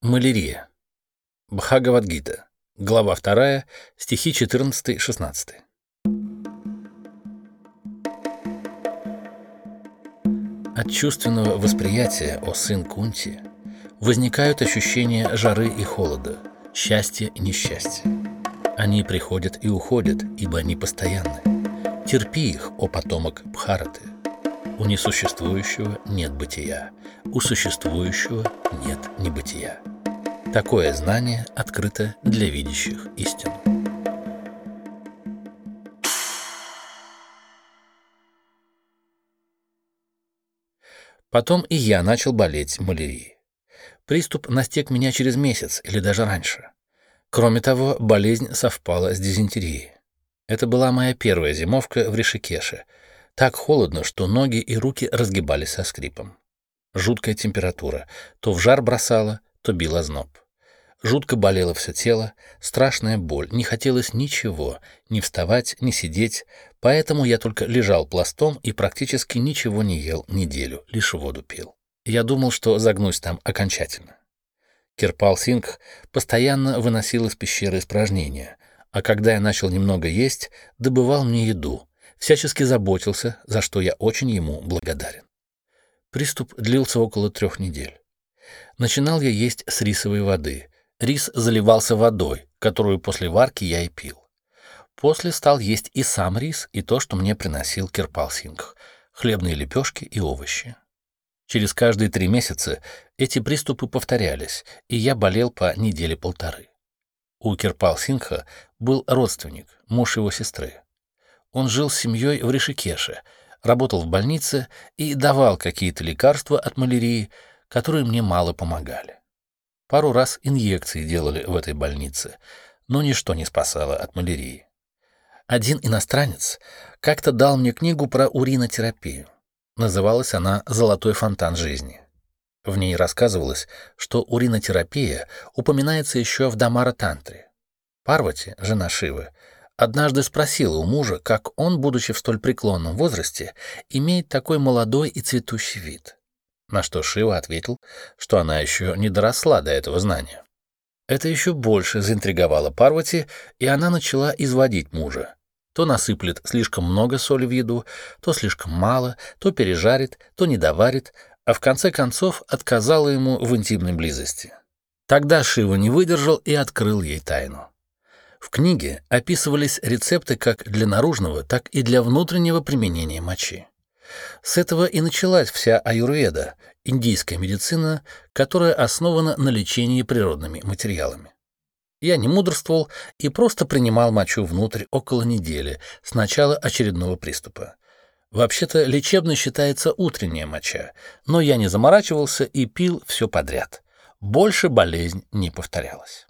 Малярия. Бхагавадгита. Глава 2, стихи 14-16. От чувственного восприятия, о сын Кунти, возникают ощущения жары и холода, счастья и несчастья. Они приходят и уходят, ибо они постоянны. Терпи их, о потомок Бхараты. У несуществующего нет бытия, у существующего нет небытия. Такое знание открыто для видящих истину. Потом и я начал болеть малярией. Приступ настиг меня через месяц или даже раньше. Кроме того, болезнь совпала с дизентерией. Это была моя первая зимовка в Ришикеше. Так холодно, что ноги и руки разгибались со скрипом. Жуткая температура. То в жар бросала, то била зноб. Жутко болело все тело, страшная боль, не хотелось ничего, ни вставать, ни сидеть, поэтому я только лежал пластом и практически ничего не ел неделю, лишь воду пил. Я думал, что загнусь там окончательно. Кирпал Сингх постоянно выносил из пещеры испражнения, а когда я начал немного есть, добывал мне еду, всячески заботился, за что я очень ему благодарен. Приступ длился около трех недель. Начинал я есть с рисовой воды. Рис заливался водой, которую после варки я и пил. После стал есть и сам рис, и то, что мне приносил Кирпал Сингх — хлебные лепешки и овощи. Через каждые три месяца эти приступы повторялись, и я болел по неделе-полторы. У Кирпал Сингха был родственник, муж его сестры. Он жил с семьей в Ришикеше, работал в больнице и давал какие-то лекарства от малярии, которые мне мало помогали. Пару раз инъекции делали в этой больнице, но ничто не спасало от малярии. Один иностранец как-то дал мне книгу про уринотерапию. Называлась она «Золотой фонтан жизни». В ней рассказывалось, что уринотерапия упоминается еще в Дамара-тантре. Парвати, жена Шивы, однажды спросила у мужа, как он, будучи в столь преклонном возрасте, имеет такой молодой и цветущий вид. На что Шива ответил, что она еще не доросла до этого знания. Это еще больше заинтриговало Парвати, и она начала изводить мужа, то насыплет слишком много соли в еду, то слишком мало, то пережарит, то не доварит, а в конце концов отказала ему в интимной близости. Тогда Шива не выдержал и открыл ей тайну. В книге описывались рецепты как для наружного, так и для внутреннего применения мочи. С этого и началась вся аюрведа, индийская медицина, которая основана на лечении природными материалами. Я не мудрствовал и просто принимал мочу внутрь около недели с начала очередного приступа. Вообще-то лечебной считается утренняя моча, но я не заморачивался и пил все подряд. Больше болезнь не повторялась.